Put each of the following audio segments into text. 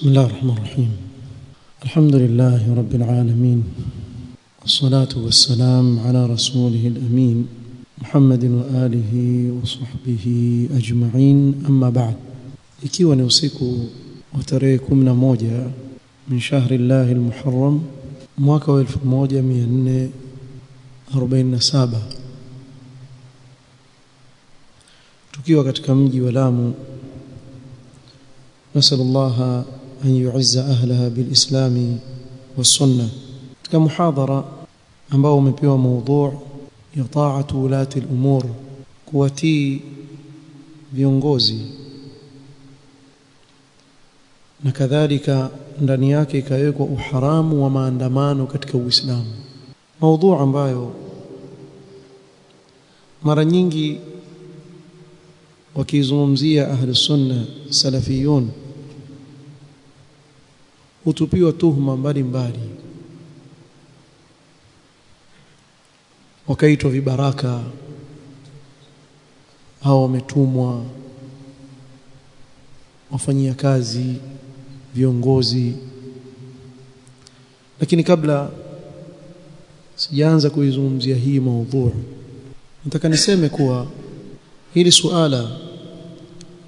بسم الله الرحمن الرحيم. الحمد لله رب العالمين. والصلاة والسلام على رسوله الأمين محمد وآله وصحبه أجمعين. أما بعد ikiwa ni usiku wa tarehe 11 min shahri llahi almuharram mwaka wa 1447 tukiwa katika mji wa Lamu نسأل الله أن يعز أهلها بالإسلام والسنة katika muhadhara ambao umepewa mada ya taatu ulati al-umur kuwatii viongozi na kadhalika ndani yake ikawekwa uharamu wa maandamano katika Uislamu mada ambayo mara nyingi wakizungumzia ahli sunna salafiyun hutupiwa tuhuma mbalimbali. Wakaitwa vibaraka au wametumwa wafanyia kazi viongozi. Lakini kabla sijaanza kuizungumzia hii maudhu nataka niseme kuwa hili suala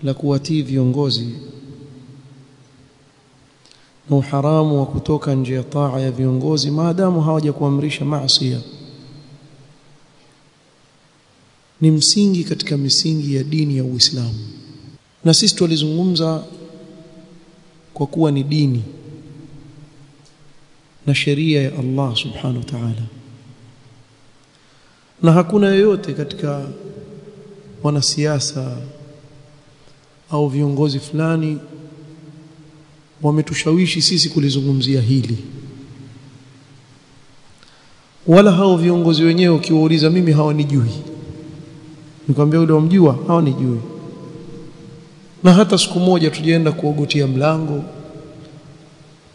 la kuwatii viongozi na uharamu wa kutoka nje ya taa ya viongozi maadamu hawajakuamrisha maasi ni msingi katika misingi ya dini ya Uislamu. Na sisi tulizungumza kwa kuwa ni dini na sheria ya Allah subhanahu wa ta'ala. Na hakuna yoyote katika wanasiasa au viongozi fulani wametushawishi sisi kulizungumzia hili. Wala hao viongozi wenyewe ukiwauliza mimi hawanijui. Nikwambia yule wamjua hawanijui. Na hata siku moja tujaenda kuogotia mlango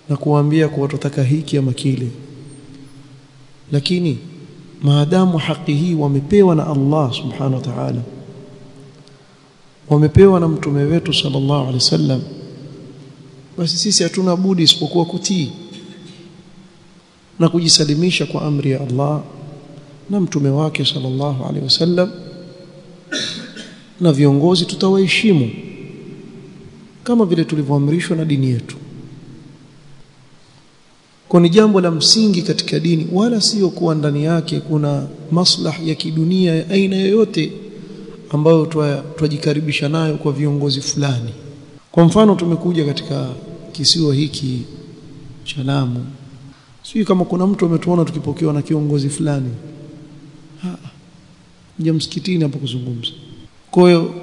na kuwaambia kuwa tutaka hiki ama kile. Lakini maadamu haki hii wamepewa na Allah subhanahu wa ta'ala. Wamepewa na mtume wetu sallallahu alaihi wasallam basi sisi hatuna budi isipokuwa kutii na kujisalimisha kwa amri ya Allah na mtume wake sallallahu alaihi wasallam na viongozi tutawaheshimu kama vile tulivyoamrishwa na dini yetu. Kwa ni jambo la msingi katika dini wala sio kuwa ndani yake kuna maslah ya kidunia ya aina yoyote ambayo twajikaribisha nayo kwa viongozi fulani. Kwa mfano tumekuja katika kisiwa hiki cha Lamu. Sio kama kuna mtu ametuona tukipokewa na kiongozi fulani. Nje msikitini hapo kuzungumza. Kwa hiyo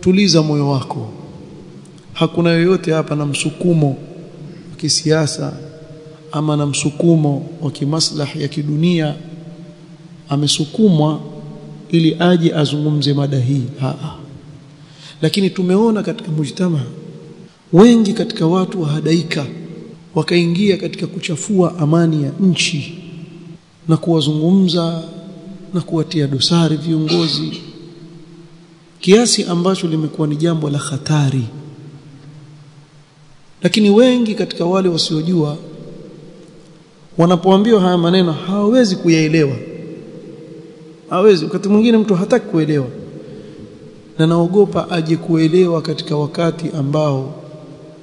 tuliza moyo wako. Hakuna yoyote hapa na msukumo wa kisiasa ama na msukumo wa kimaslahi ya kidunia. Amesukumwa ili aje azungumze mada hii. Haa lakini tumeona katika mujtama wengi katika watu wahadaika wakaingia katika kuchafua amani ya nchi na kuwazungumza na kuwatia dosari viongozi. Kiasi ambacho limekuwa ni jambo la hatari. Lakini wengi katika wale wasiojua wanapoambiwa haya maneno hawawezi kuyaelewa. Hawezi wakati mwingine mtu hataki kuelewa. Na naogopa aje kuelewa katika wakati ambao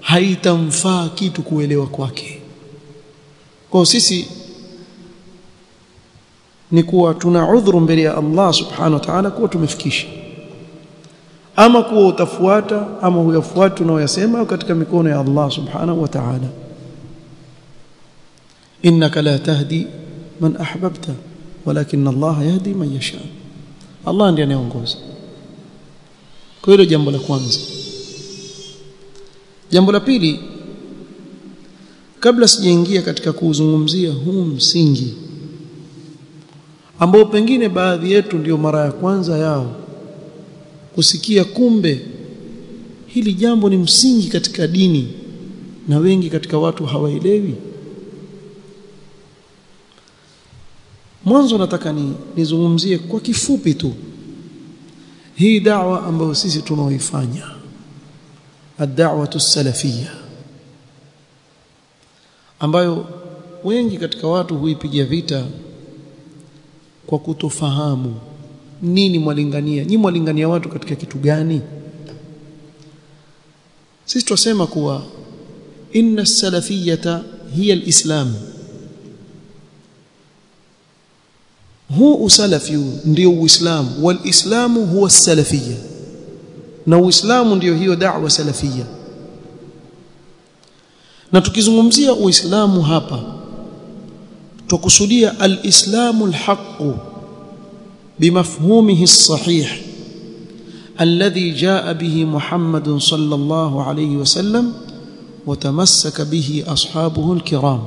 haitamfaa kitu kuelewa kwake. Kwa sisi ni kuwa tuna udhuru mbele ya Allah subhanahu wa ta'ala kuwa tumefikisha. Ama kuwa utafuata ama huyafuata unaoyasema katika mikono ya Allah subhanahu wa ta'ala. Innaka la tahdi man ahbabta walakin Allah yahdi man yasha. Allah ndiye anayeongoza. Kwa hilo jambo la kwanza jambo la pili kabla sijaingia katika kuuzungumzia huu msingi ambao pengine baadhi yetu ndiyo mara ya kwanza yao kusikia kumbe hili jambo ni msingi katika dini na wengi katika watu hawaelewi. Mwanzo nataka ni nizungumzie kwa kifupi tu hii da'wa ambayo sisi tunaoifanya ad-da'watu salafiyya ambayo wengi katika watu huipigia vita kwa kutofahamu nini mwalingania. Nyinyi mwalingania watu katika kitu gani? Sisi tusema kuwa inna as-salafiyyata hiya al-islam. Huu usalafi ndio uislamu. Wal islamu huwa salafiyya na uislamu ndio hiyo da'wa salafiyya na tukizungumzia uislamu hapa tukusudia alislamu alhaq بمفهومه الصحيح الذي جاء به محمد صلى الله عليه وسلم وتمسك به أصحابه الكرام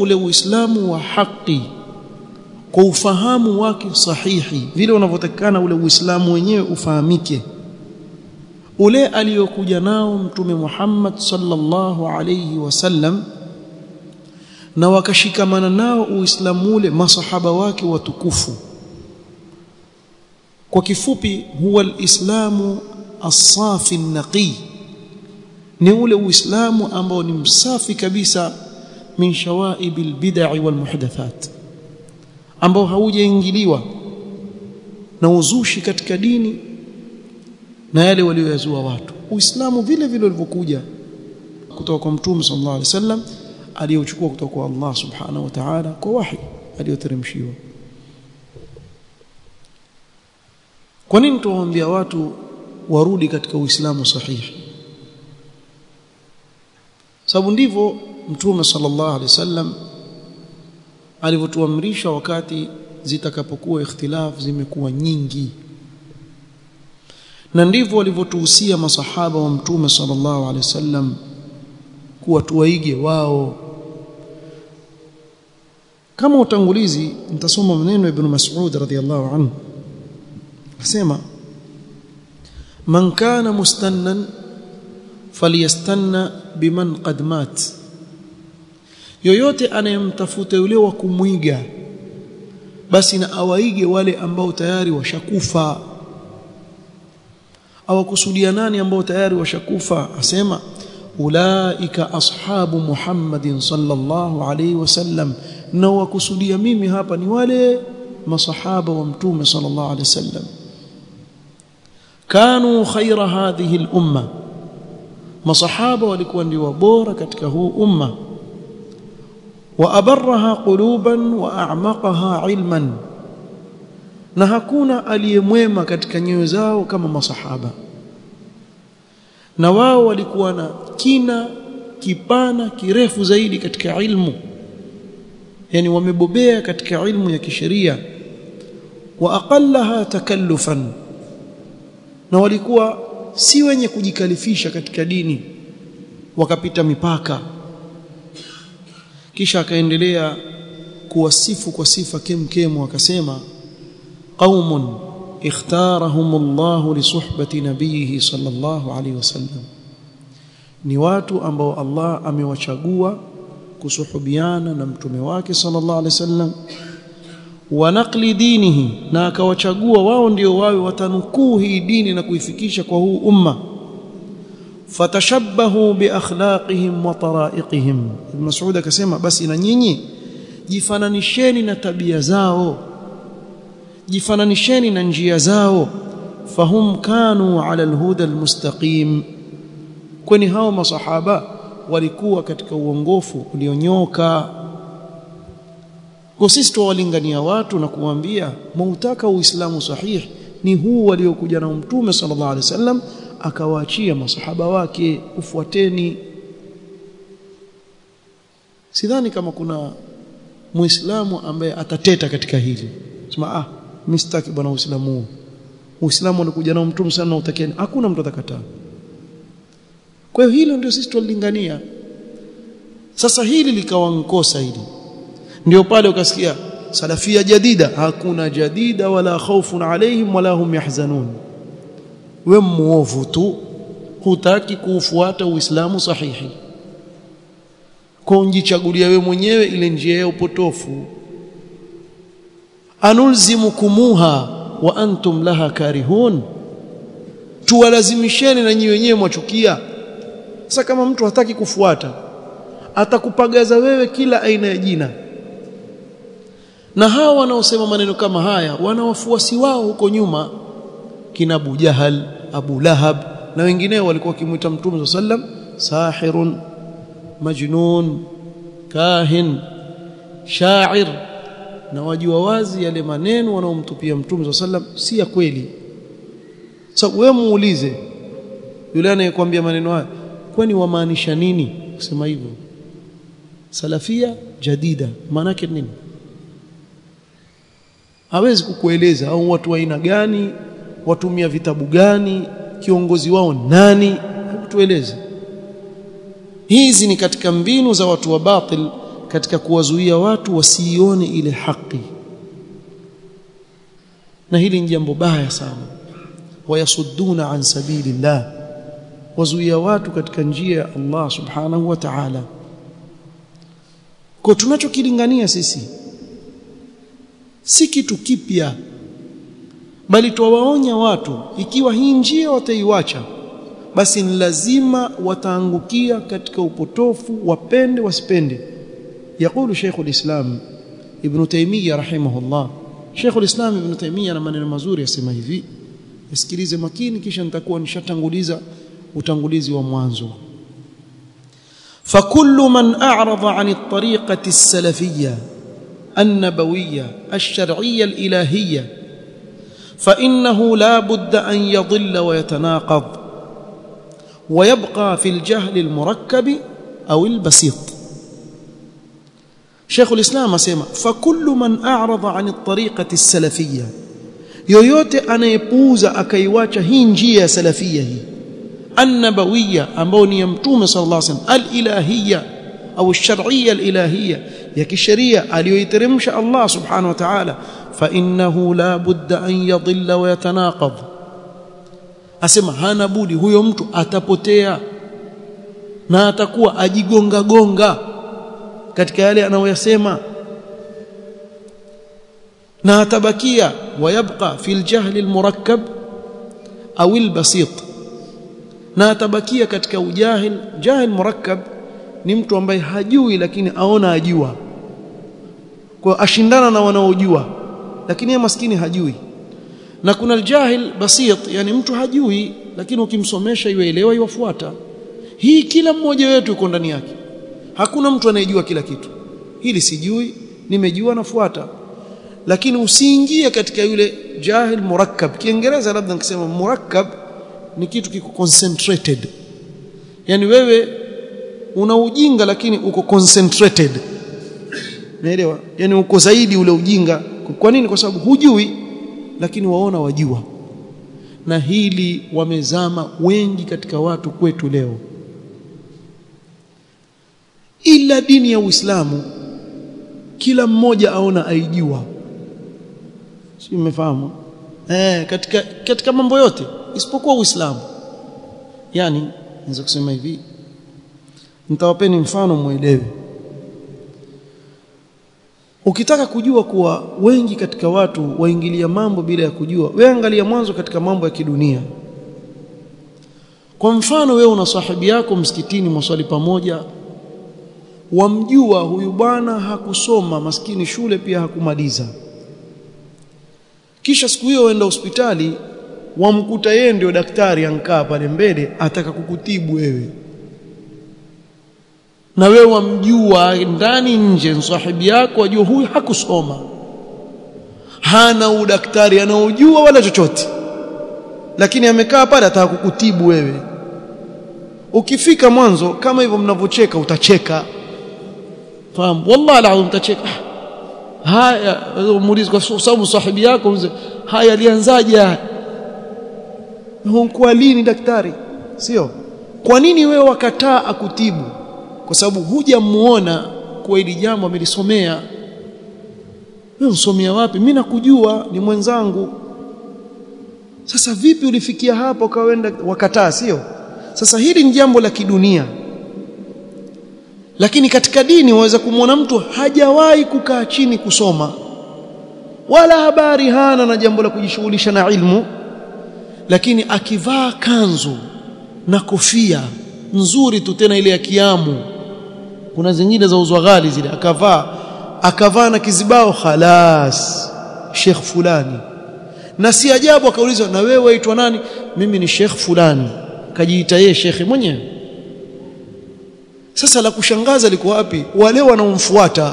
ule uislamu wa haki kwa ufahamu wake sahihi. Vile unavyotakana ule uislamu wenyewe ufahamike. Ule aliyokuja nao mtume Muhammad sallallahu alayhi wasallam na wakashikamana nao uislamu ule masahaba wake watukufu. Kwa kifupi huwa alislamu as-safi naqi ni ule uislamu ambao ni msafi kabisa min shawaib wal walmuhdathat ambao haujaingiliwa na uzushi katika dini na yale walioyazua watu. Uislamu vile vile ulivyokuja kutoka kwa mtume sallallahu alaihi wasallam aliyochukua kutoka kwa Allah subhanahu wa ta'ala kwa wahi aliyoteremshiwa. Kwa nini tuwaambia watu warudi katika uislamu sahihi? Sababu ndivyo mtume sallallahu alaihi wasallam alivyotuamrisha wakati zitakapokuwa ikhtilaf zimekuwa nyingi. Na ndivyo walivyotuhusia masahaba wa mtume sallallahu alaihi wasallam kuwa tuwaige wao. Kama utangulizi nitasoma maneno ibn Mas'ud radhiyallahu anhu. Akasema man kana mustannan falyastanna biman qad mat yoyote anayemtafuta yule wa kumwiga basi na awaige wale ambao tayari washakufa awakusudia nani ambao tayari washakufa asema ulaika ashabu Muhammadin sallallahu alaihi wasallam na wakusudia mimi hapa ni wale masahaba wa mtume sallallahu alaihi wasallam kanu khaira hadhihi al-umma masahaba walikuwa ndio bora katika huu umma wa قلوبا quluban wa a'maqaha ilman na hakuna aliyemwema katika nyoyo zao kama masahaba. Na wao walikuwa na kina kipana kirefu zaidi katika ilmu yani wamebobea katika ilmu ya kisheria. Wa aqallaha takallufan na walikuwa si wenye kujikalifisha katika dini wakapita mipaka kisha akaendelea kuwasifu kwa sifa kemkemu akasema qaumun ikhtarahum Allah li suhbati nabiyihi sallallahu alaihi wasallam. Ni watu ambao Allah amewachagua kusuhubiana na mtume wake sallallahu alaihi wasallam. Wa naqli dinihi na akawachagua wao ndio wawe watanukuu hii dini na kuifikisha kwa huu umma fatashabbahu biakhlaqihim wa taraiqihim. Ibn Mas'ud akasema basi na nyinyi jifananisheni na tabia zao jifananisheni na njia zao fahum kanu ala alhuda almustaqim. Kwani hao masahaba walikuwa katika uongofu ulionyoka. Kwa sisi tuwalingania watu na kuwaambia mautaka uislamu sahihi ni huu waliokuja na mtume sallallahu alaihi wasallam akawaachia masahaba wake ufuateni. Sidhani kama kuna muislamu ambaye atateta katika hili. Sema ah mistaki bwana uislamu huu. Uislamu unakuja na mtume sana utakieni hakuna mtu atakataa. Kwa hiyo hilo ndio sisi tulilingania sasa hili likawa nkosa hili. Ndio pale ukasikia salafia jadida. Hakuna jadida wala khaufun alaihim wala hum yahzanun we muovu tu hutaki kuufuata uislamu sahihi. Kwa unjichagulia we mwenyewe ile njia ya upotofu. Anulzimukumuha wa antum laha karihun. Tuwalazimisheni na nyinyi wenyewe mwachukia. Sasa kama mtu hataki kufuata atakupagaza wewe kila aina ya jina. Na hawa wanaosema maneno kama haya wana wafuasi wao huko nyuma kina Abu Jahal Abu Lahab na wengineo walikuwa wakimwita Mtume sallam sahirun majnun kahin sha'ir. Na wajua wazi yale maneno wanaomtupia Mtume sallam si ya kweli. Sasa wewe muulize yule anayekwambia maneno haya kwani wamaanisha nini kusema hivyo? Salafia jadida maana yake nini? Hawezi kukueleza au watu wa aina gani watumia vitabu gani kiongozi wao nani? Tueleze. Hizi ni katika mbinu za watu wa batil katika kuwazuia watu wasione ile haki. Na hili ni jambo baya sana. Wayasudduna an sabilillah. Wazuia watu katika njia ya Allah subhanahu wa ta'ala. Kwa tunachokilingania sisi si kitu kipya bali twawaonya watu ikiwa hii njia wataiwacha basi ni lazima wataangukia katika upotofu wapende wasipende يقول شيخ الإسلام ابن تيمية رحمه الله شيخ الإسلام ابن تيمية na maneno mazuri yasema hivi yasikilize makini kisha nitakuwa nishatanguliza utangulizi wa mwanzo فكل من أعرض عن الطريقة السلفية النبوية الشرعية الإلهية فإنه لا بد أن يضل ويتناقض ويبقى في الجهل المركب أو البسيط شيخ الإسلام أسيما فكل من أعرض عن الطريقة السلفية yoyote anayepuuza akaiwacha hii njia salafia hii annabawiyya ambao ni ya mtume sallallahu alaihi wasallam alilahiyya au shar'iyya alilahiyya ya kisheria aliyoiteremsha Allah subhanahu wa ta'ala fa innahu la budda an yadhilla wa asema hana budi huyo mtu atapotea na atakuwa ajigonga gonga katika yale anayoyasema. Na atabakia wayabqa fil jahli almurakkab au albasit. Na atabakia katika ujahil jahil murakkab ni mtu ambaye hajui lakini aona ajua. Kwa ashindana na wanaojua lakini yeye maskini hajui. Na kuna aljahil basit yani mtu hajui lakini ukimsomesha yuelewa iwafuata. Hii kila mmoja wetu yuko ndani yake. Hakuna mtu anayejua kila kitu. Hili sijui nimejua nafuata. Lakini usiingie katika yule jahil murakkab. Kiingereza labda nikisema murakkab ni kitu kiko concentrated. Yani wewe una ujinga lakini uko concentrated. Naelewa yani uko zaidi ule ujinga kwa nini? Kwa sababu hujui lakini waona wajua. Na hili wamezama wengi katika watu kwetu leo. Ila dini ya Uislamu kila mmoja aona aijua. Si umefahamu eh katika katika mambo yote isipokuwa Uislamu. Yani naweza kusema hivi. Nitawapeni mfano muelewe ukitaka kujua kuwa wengi katika watu waingilia mambo bila ya kujua wewe angalia mwanzo katika mambo ya kidunia. Kwa mfano wewe una sahibi yako msikitini mwaswali pamoja wamjua huyu bwana hakusoma maskini shule pia hakumaliza. Kisha siku hiyo waenda hospitali wamkuta yeye ndio daktari ankaa pale mbele ataka kukutibu wewe na wewe wamjua ndani nje msahibi yako wajua huyu hakusoma. Hana udaktari anaojua wala chochote. Lakini amekaa pale ataka kukutibu wewe. Ukifika mwanzo kama hivyo mnavocheka utacheka. Fahamu? Wallahi la utacheka. Haya muulize kwa sababu sahibi yako haya alianzaje? Haya lini daktari? Sio? Kwa nini wewe wakataa akutibu kwa sababu hujamuona kwa hili jambo amelisomea. Wewe usomea wapi? Mimi nakujua ni mwenzangu. Sasa vipi ulifikia hapo kaenda wakataa sio? Sasa hili ni jambo la kidunia. Lakini katika dini waweza kumwona mtu hajawahi kukaa chini kusoma. Wala habari hana na jambo la kujishughulisha na ilmu. Lakini akivaa kanzu na kofia nzuri tu tena ile ya kiamu kuna zingine za uzwa ghali zile. Akavaa akavaa na kizibao khalas Sheikh fulani. Na si ajabu akaulizwa na wewe waitwa nani? Mimi ni Sheikh fulani. Kajiita yeye Sheikh mwenyewe. Sasa la kushangaza liko wapi? Wale wanaomfuata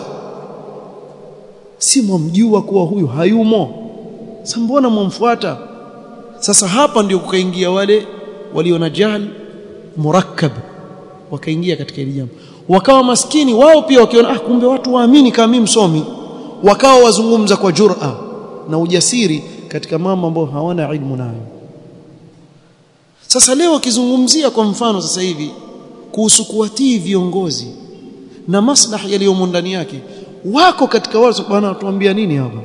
si mwamjua kuwa huyu hayumo. Sasa mbona mwamfuata? Sasa hapa ndio kukaingia wale walio na jahl murakkab wakaingia katika hili jambo wakawa maskini wao pia wakiona ah kumbe watu waamini kama mimi msomi. Wakawa wazungumza kwa jur'a na ujasiri katika mambo ambayo hawana ilmu nayo. Sasa leo akizungumzia kwa mfano sasa hivi kuhusu kuwatii viongozi na maslahi yaliyomo ndani yake wako katika wale bwana atuambia nini hapa?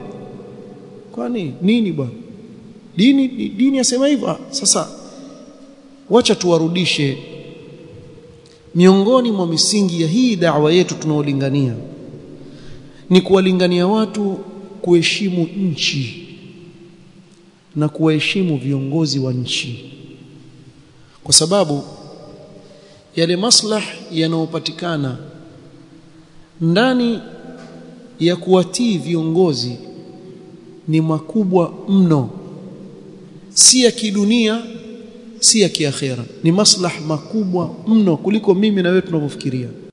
Kwani nini bwana? Dini dini yasema hivyo. Sasa wacha tuwarudishe miongoni mwa misingi ya hii da'wa yetu tunaolingania ni kuwalingania watu kuheshimu nchi na kuwaheshimu viongozi wa nchi. Kwa sababu yale maslah yanayopatikana ndani ya kuwatii viongozi ni makubwa mno si ya kidunia si ya kiakhera. Ni maslaha makubwa mno kuliko mimi na wewe tunavyofikiria